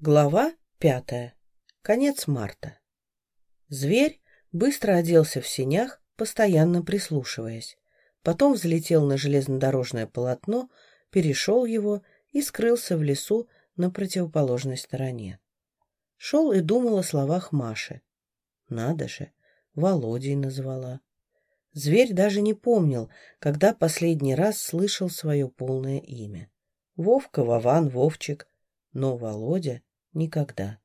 Глава пятая. Конец марта. Зверь быстро оделся в сенях, постоянно прислушиваясь. Потом взлетел на железнодорожное полотно, перешел его и скрылся в лесу на противоположной стороне. Шел и думал о словах Маши. Надо же, Володей назвала. Зверь даже не помнил, когда последний раз слышал свое полное имя. Вовка, Вован, Вовчик. Но Володя Никогда.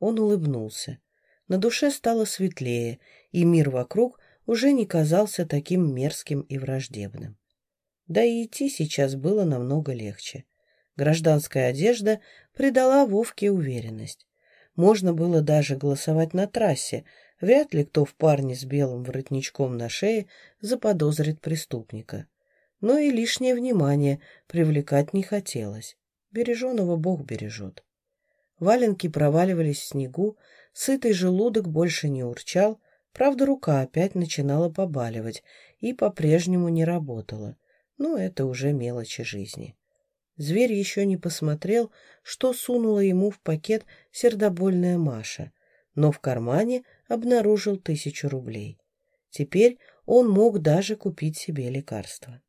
Он улыбнулся. На душе стало светлее, и мир вокруг уже не казался таким мерзким и враждебным. Да и идти сейчас было намного легче. Гражданская одежда придала Вовке уверенность. Можно было даже голосовать на трассе. Вряд ли кто в парне с белым воротничком на шее заподозрит преступника. Но и лишнее внимание привлекать не хотелось. Береженого Бог бережет. Валенки проваливались в снегу, сытый желудок больше не урчал, правда, рука опять начинала побаливать и по-прежнему не работала. Но это уже мелочи жизни. Зверь еще не посмотрел, что сунула ему в пакет сердобольная Маша, но в кармане обнаружил тысячу рублей. Теперь он мог даже купить себе лекарство.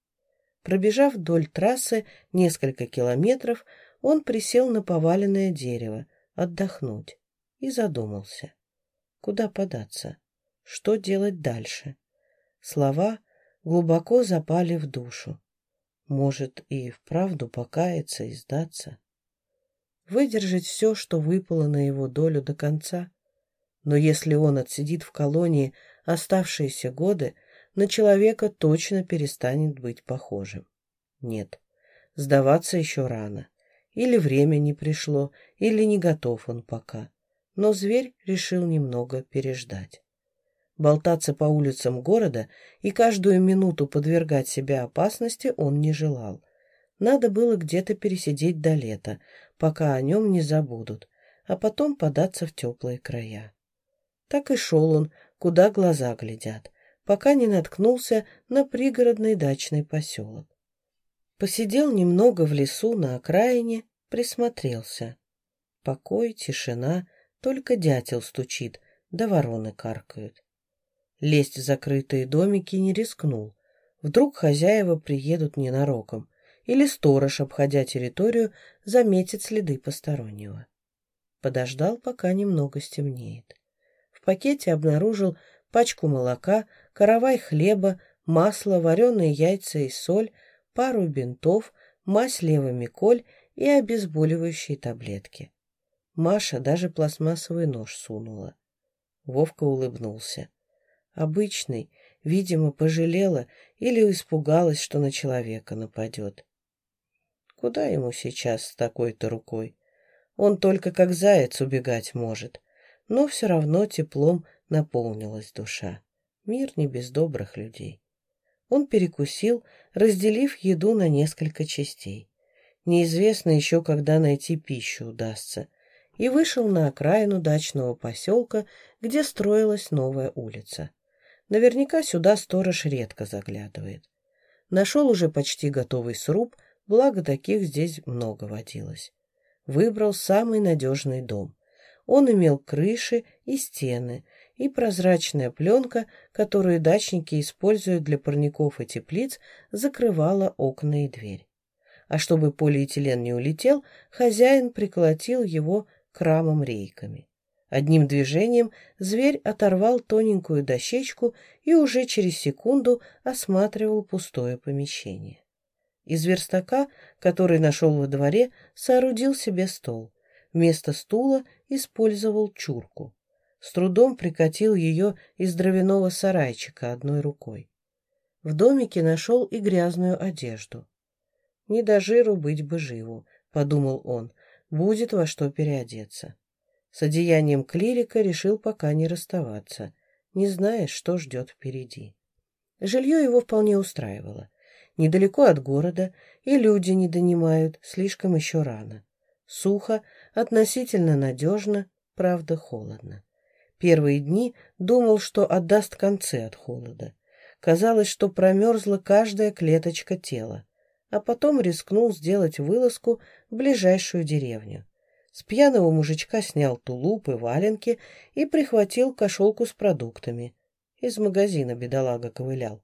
Пробежав вдоль трассы несколько километров, он присел на поваленное дерево, отдохнуть, и задумался. Куда податься? Что делать дальше? Слова глубоко запали в душу. Может, и вправду покаяться и сдаться? Выдержать все, что выпало на его долю до конца? Но если он отсидит в колонии оставшиеся годы, на человека точно перестанет быть похожим. Нет, сдаваться еще рано. Или время не пришло, или не готов он пока. Но зверь решил немного переждать. Болтаться по улицам города и каждую минуту подвергать себя опасности он не желал. Надо было где-то пересидеть до лета, пока о нем не забудут, а потом податься в теплые края. Так и шел он, куда глаза глядят, пока не наткнулся на пригородный дачный поселок. Посидел немного в лесу на окраине, присмотрелся. Покой, тишина, только дятел стучит, да вороны каркают. Лезть в закрытые домики не рискнул. Вдруг хозяева приедут ненароком, или сторож, обходя территорию, заметит следы постороннего. Подождал, пока немного стемнеет. В пакете обнаружил пачку молока, каравай хлеба, масло, вареные яйца и соль, пару бинтов, мазь левомиколь и обезболивающие таблетки. Маша даже пластмассовый нож сунула. Вовка улыбнулся. Обычный, видимо, пожалела или испугалась, что на человека нападет. Куда ему сейчас с такой-то рукой? Он только как заяц убегать может, но все равно теплом наполнилась душа. Мир не без добрых людей. Он перекусил, разделив еду на несколько частей. Неизвестно еще, когда найти пищу удастся. И вышел на окраину дачного поселка, где строилась новая улица. Наверняка сюда сторож редко заглядывает. Нашел уже почти готовый сруб, благо таких здесь много водилось. Выбрал самый надежный дом. Он имел крыши и стены, и прозрачная пленка, которую дачники используют для парников и теплиц, закрывала окна и дверь. А чтобы полиэтилен не улетел, хозяин приколотил его к рамам рейками. Одним движением зверь оторвал тоненькую дощечку и уже через секунду осматривал пустое помещение. Из верстака, который нашел во дворе, соорудил себе стол. Вместо стула использовал чурку с трудом прикатил ее из дровяного сарайчика одной рукой. В домике нашел и грязную одежду. «Не до жиру быть бы живу», — подумал он, — «будет во что переодеться». С одеянием клирика решил пока не расставаться, не зная, что ждет впереди. Жилье его вполне устраивало. Недалеко от города, и люди не донимают, слишком еще рано. Сухо, относительно надежно, правда холодно. Первые дни думал, что отдаст концы от холода. Казалось, что промерзла каждая клеточка тела. А потом рискнул сделать вылазку в ближайшую деревню. С пьяного мужичка снял тулуп и валенки и прихватил кошелку с продуктами. Из магазина бедолага ковылял.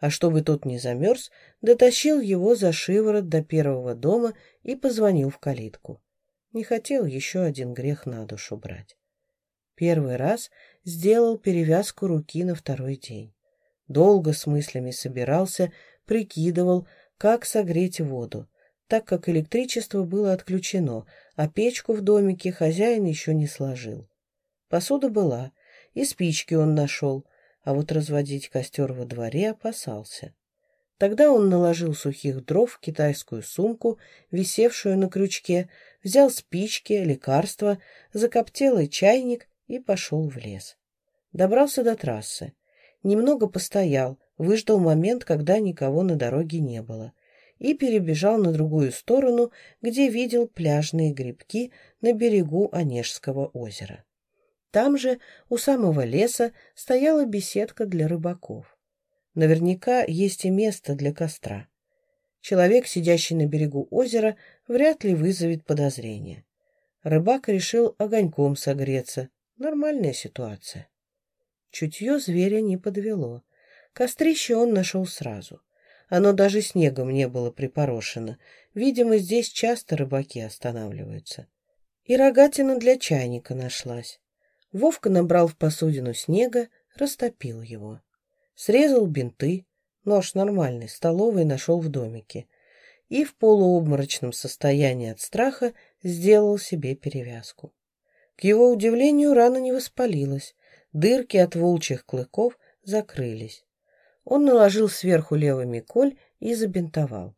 А чтобы тот не замерз, дотащил его за шиворот до первого дома и позвонил в калитку. Не хотел еще один грех на душу брать. Первый раз сделал перевязку руки на второй день. Долго с мыслями собирался, прикидывал, как согреть воду, так как электричество было отключено, а печку в домике хозяин еще не сложил. Посуда была, и спички он нашел, а вот разводить костер во дворе опасался. Тогда он наложил сухих дров в китайскую сумку, висевшую на крючке, взял спички, лекарства, закоптелый чайник и пошел в лес. Добрался до трассы. Немного постоял, выждал момент, когда никого на дороге не было и перебежал на другую сторону, где видел пляжные грибки на берегу Онежского озера. Там же, у самого леса, стояла беседка для рыбаков. Наверняка есть и место для костра. Человек, сидящий на берегу озера, вряд ли вызовет подозрения. Рыбак решил огоньком согреться. Нормальная ситуация. Чутье зверя не подвело. Кострище он нашел сразу. Оно даже снегом не было припорошено. Видимо, здесь часто рыбаки останавливаются. И рогатина для чайника нашлась. Вовка набрал в посудину снега, растопил его. Срезал бинты, нож нормальный, столовый нашел в домике. И в полуобморочном состоянии от страха сделал себе перевязку. К его удивлению, рана не воспалилась, дырки от волчьих клыков закрылись. Он наложил сверху левыми коль и забинтовал.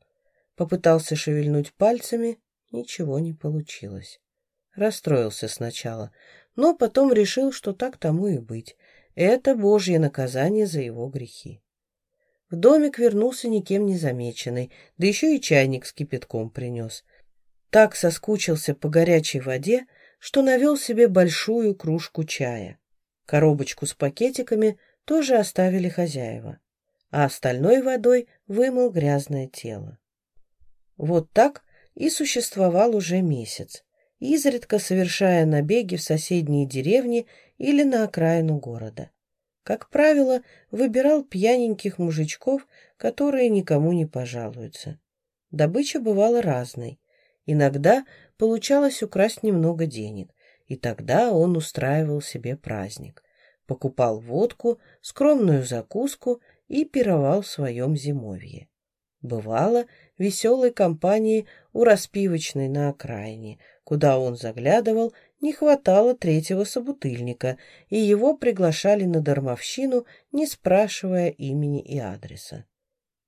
Попытался шевельнуть пальцами, ничего не получилось. Расстроился сначала, но потом решил, что так тому и быть. Это божье наказание за его грехи. В домик вернулся никем не замеченный, да еще и чайник с кипятком принес. Так соскучился по горячей воде, что навел себе большую кружку чая. Коробочку с пакетиками тоже оставили хозяева а остальной водой вымыл грязное тело. Вот так и существовал уже месяц, изредка совершая набеги в соседние деревни или на окраину города. Как правило, выбирал пьяненьких мужичков, которые никому не пожалуются. Добыча бывала разной. Иногда получалось украсть немного денег, и тогда он устраивал себе праздник. Покупал водку, скромную закуску и пировал в своем зимовье. Бывало веселой компании у распивочной на окраине, куда он заглядывал, не хватало третьего собутыльника, и его приглашали на дармовщину, не спрашивая имени и адреса.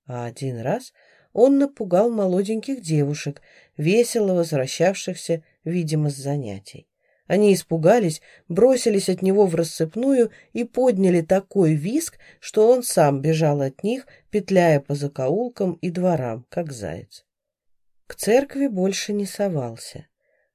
А один раз он напугал молоденьких девушек, весело возвращавшихся, видимо, с занятий. Они испугались, бросились от него в рассыпную и подняли такой виск, что он сам бежал от них, петляя по закоулкам и дворам, как заяц. К церкви больше не совался.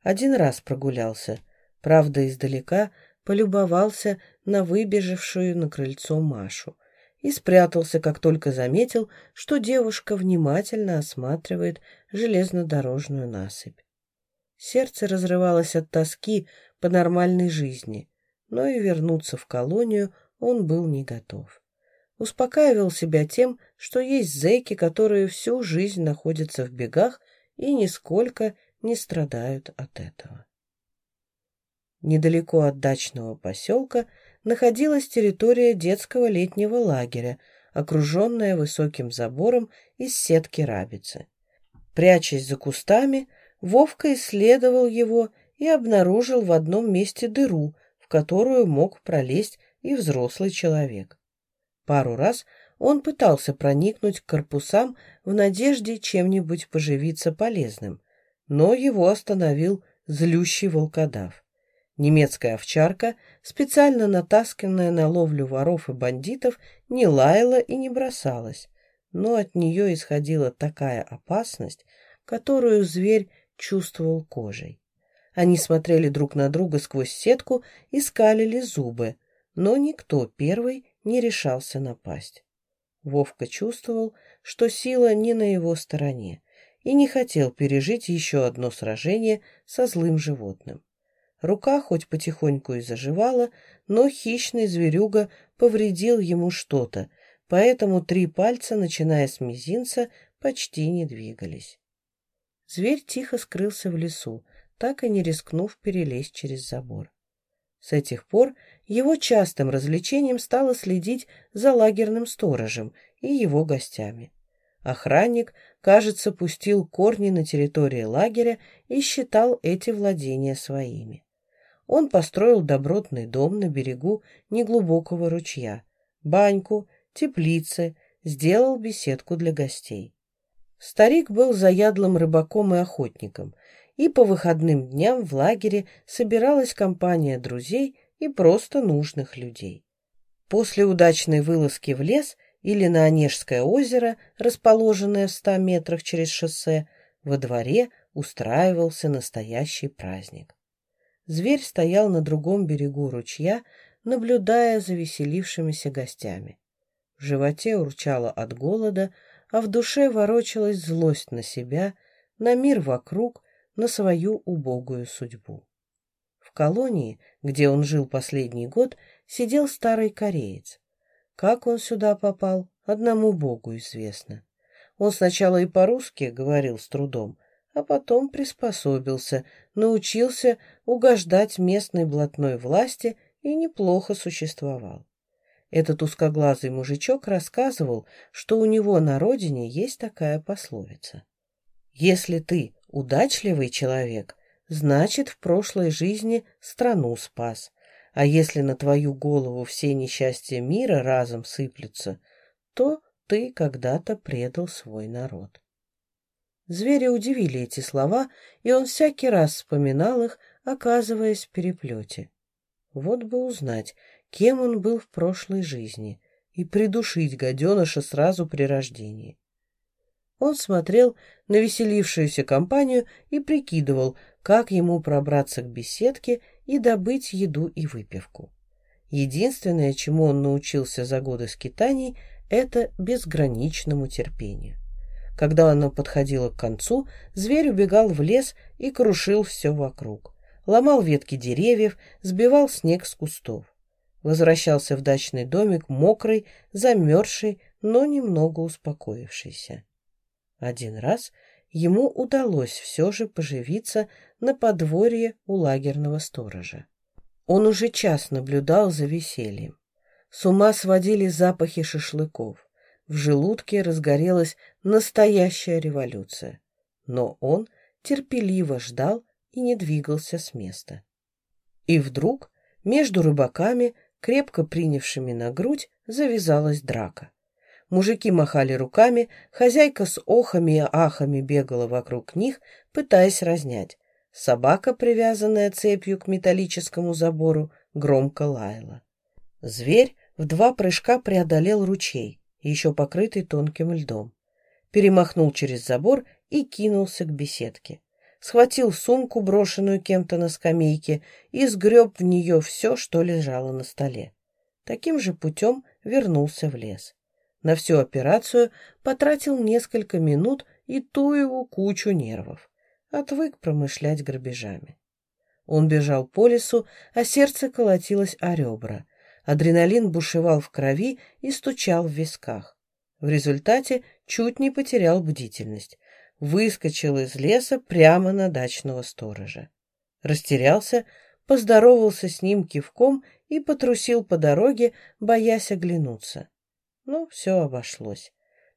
Один раз прогулялся, правда, издалека полюбовался на выбежавшую на крыльцо Машу и спрятался, как только заметил, что девушка внимательно осматривает железнодорожную насыпь. Сердце разрывалось от тоски по нормальной жизни, но и вернуться в колонию он был не готов. Успокаивал себя тем, что есть зэки, которые всю жизнь находятся в бегах и нисколько не страдают от этого. Недалеко от дачного поселка находилась территория детского летнего лагеря, окруженная высоким забором из сетки рабицы. Прячась за кустами, Вовка исследовал его и обнаружил в одном месте дыру, в которую мог пролезть и взрослый человек. Пару раз он пытался проникнуть к корпусам в надежде чем-нибудь поживиться полезным, но его остановил злющий волкодав. Немецкая овчарка, специально натасканная на ловлю воров и бандитов, не лаяла и не бросалась, но от нее исходила такая опасность, которую зверь чувствовал кожей. Они смотрели друг на друга сквозь сетку и скалили зубы, но никто первый не решался напасть. Вовка чувствовал, что сила не на его стороне, и не хотел пережить еще одно сражение со злым животным. Рука хоть потихоньку и заживала, но хищный зверюга повредил ему что-то, поэтому три пальца, начиная с мизинца, почти не двигались. Зверь тихо скрылся в лесу, так и не рискнув перелезть через забор. С этих пор его частым развлечением стало следить за лагерным сторожем и его гостями. Охранник, кажется, пустил корни на территории лагеря и считал эти владения своими. Он построил добротный дом на берегу неглубокого ручья, баньку, теплицы, сделал беседку для гостей. Старик был заядлым рыбаком и охотником, и по выходным дням в лагере собиралась компания друзей и просто нужных людей. После удачной вылазки в лес или на Онежское озеро, расположенное в ста метрах через шоссе, во дворе устраивался настоящий праздник. Зверь стоял на другом берегу ручья, наблюдая за веселившимися гостями. В животе урчало от голода, а в душе ворочалась злость на себя, на мир вокруг, на свою убогую судьбу. В колонии, где он жил последний год, сидел старый кореец. Как он сюда попал, одному богу известно. Он сначала и по-русски говорил с трудом, а потом приспособился, научился угождать местной блатной власти и неплохо существовал. Этот узкоглазый мужичок рассказывал, что у него на родине есть такая пословица. «Если ты удачливый человек, значит, в прошлой жизни страну спас, а если на твою голову все несчастья мира разом сыплются, то ты когда-то предал свой народ». Зверя удивили эти слова, и он всякий раз вспоминал их, оказываясь в переплете. Вот бы узнать, кем он был в прошлой жизни, и придушить гаденыша сразу при рождении. Он смотрел на веселившуюся компанию и прикидывал, как ему пробраться к беседке и добыть еду и выпивку. Единственное, чему он научился за годы скитаний, это безграничному терпению. Когда оно подходило к концу, зверь убегал в лес и крушил все вокруг. Ломал ветки деревьев, сбивал снег с кустов. Возвращался в дачный домик мокрый, замерзший, но немного успокоившийся. Один раз ему удалось все же поживиться на подворье у лагерного сторожа. Он уже час наблюдал за весельем. С ума сводили запахи шашлыков. В желудке разгорелась настоящая революция. Но он терпеливо ждал и не двигался с места. И вдруг между рыбаками крепко принявшими на грудь, завязалась драка. Мужики махали руками, хозяйка с охами и ахами бегала вокруг них, пытаясь разнять. Собака, привязанная цепью к металлическому забору, громко лаяла. Зверь в два прыжка преодолел ручей, еще покрытый тонким льдом. Перемахнул через забор и кинулся к беседке схватил сумку, брошенную кем-то на скамейке, и сгреб в нее все, что лежало на столе. Таким же путем вернулся в лес. На всю операцию потратил несколько минут и ту его кучу нервов. Отвык промышлять грабежами. Он бежал по лесу, а сердце колотилось о ребра. Адреналин бушевал в крови и стучал в висках. В результате чуть не потерял бдительность выскочил из леса прямо на дачного сторожа. Растерялся, поздоровался с ним кивком и потрусил по дороге, боясь оглянуться. Ну, все обошлось.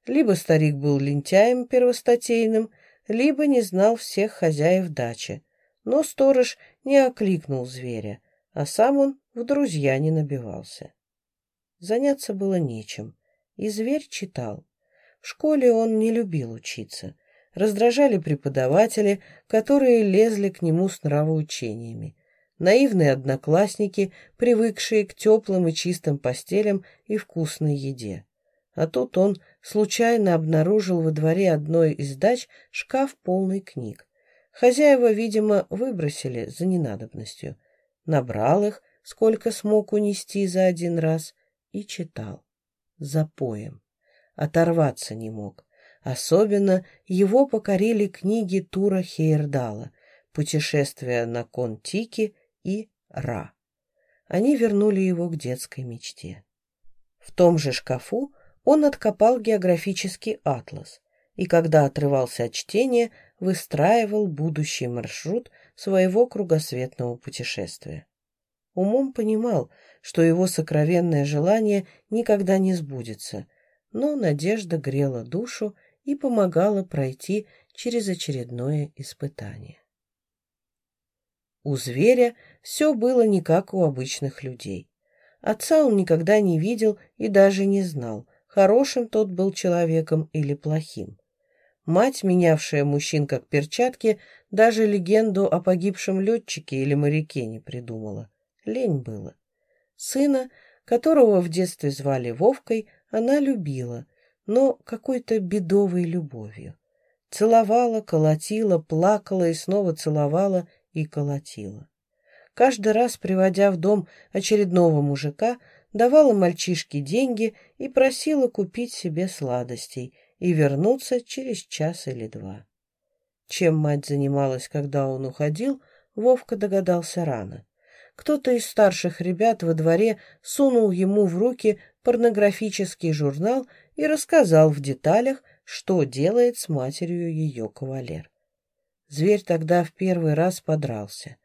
Либо старик был лентяем первостатейным, либо не знал всех хозяев дачи. Но сторож не окликнул зверя, а сам он в друзья не набивался. Заняться было нечем, и зверь читал. В школе он не любил учиться — раздражали преподаватели, которые лезли к нему с нравоучениями. Наивные одноклассники, привыкшие к теплым и чистым постелям и вкусной еде. А тут он случайно обнаружил во дворе одной из дач шкаф полный книг. Хозяева, видимо, выбросили за ненадобностью. Набрал их, сколько смог унести за один раз, и читал. Запоем. Оторваться не мог Особенно его покорили книги Тура Хейердала «Путешествие на Кон-Тики» и «Ра». Они вернули его к детской мечте. В том же шкафу он откопал географический атлас и, когда отрывался от чтения, выстраивал будущий маршрут своего кругосветного путешествия. Умом понимал, что его сокровенное желание никогда не сбудется, но надежда грела душу и помогала пройти через очередное испытание. У зверя все было не как у обычных людей. Отца он никогда не видел и даже не знал, хорошим тот был человеком или плохим. Мать, менявшая мужчин как перчатки, даже легенду о погибшем летчике или моряке не придумала. Лень было. Сына, которого в детстве звали Вовкой, она любила, но какой-то бедовой любовью. Целовала, колотила, плакала и снова целовала и колотила. Каждый раз, приводя в дом очередного мужика, давала мальчишке деньги и просила купить себе сладостей и вернуться через час или два. Чем мать занималась, когда он уходил, Вовка догадался рано. Кто-то из старших ребят во дворе сунул ему в руки порнографический журнал и рассказал в деталях, что делает с матерью ее кавалер. Зверь тогда в первый раз подрался.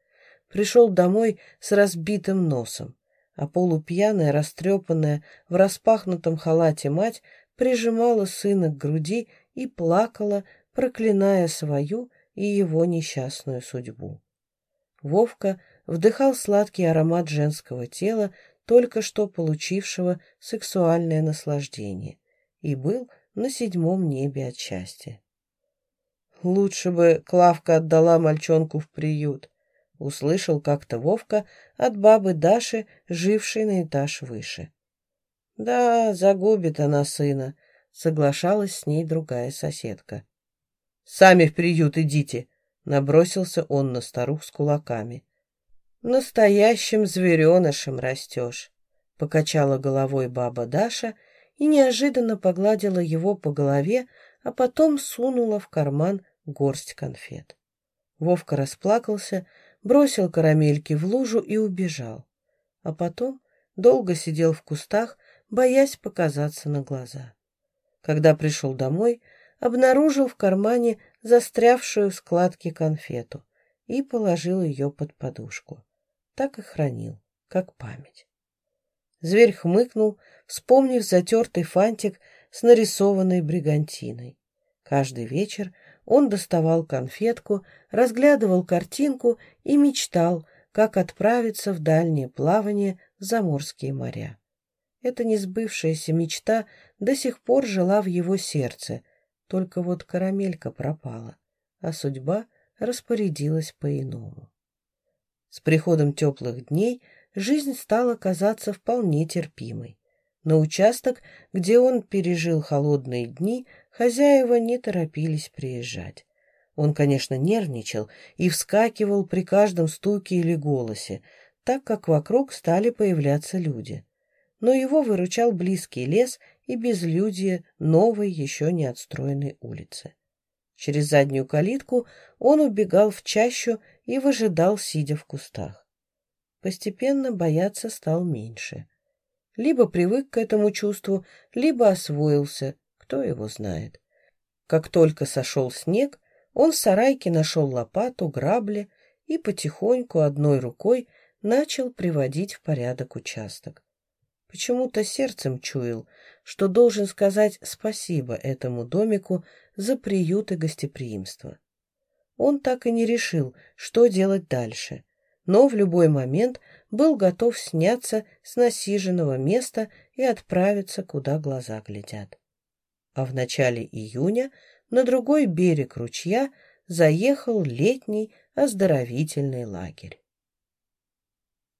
Пришел домой с разбитым носом, а полупьяная, растрепанная, в распахнутом халате мать прижимала сына к груди и плакала, проклиная свою и его несчастную судьбу. Вовка вдыхал сладкий аромат женского тела, только что получившего сексуальное наслаждение, и был на седьмом небе от счастья. «Лучше бы Клавка отдала мальчонку в приют», — услышал как-то Вовка от бабы Даши, жившей на этаж выше. «Да, загубит она сына», — соглашалась с ней другая соседка. «Сами в приют идите», — набросился он на старух с кулаками. «Настоящим зверенышем растешь», — покачала головой баба Даша и неожиданно погладила его по голове, а потом сунула в карман горсть конфет. Вовка расплакался, бросил карамельки в лужу и убежал. А потом долго сидел в кустах, боясь показаться на глаза. Когда пришел домой, обнаружил в кармане застрявшую в складке конфету и положил ее под подушку. Так и хранил, как память. Зверь хмыкнул, вспомнив затертый фантик с нарисованной бригантиной. Каждый вечер он доставал конфетку, разглядывал картинку и мечтал, как отправиться в дальнее плавание в заморские моря. Эта несбывшаяся мечта до сих пор жила в его сердце, только вот карамелька пропала, а судьба распорядилась по-иному. С приходом теплых дней жизнь стала казаться вполне терпимой. На участок, где он пережил холодные дни, хозяева не торопились приезжать. Он, конечно, нервничал и вскакивал при каждом стуке или голосе, так как вокруг стали появляться люди. Но его выручал близкий лес и безлюдье новой, еще не отстроенной улицы. Через заднюю калитку он убегал в чащу и выжидал, сидя в кустах. Постепенно бояться стал меньше. Либо привык к этому чувству, либо освоился, кто его знает. Как только сошел снег, он в сарайке нашел лопату, грабли и потихоньку одной рукой начал приводить в порядок участок. Почему-то сердцем чуял, что должен сказать спасибо этому домику за приют и гостеприимство. Он так и не решил, что делать дальше, но в любой момент был готов сняться с насиженного места и отправиться, куда глаза глядят. А в начале июня на другой берег ручья заехал летний оздоровительный лагерь.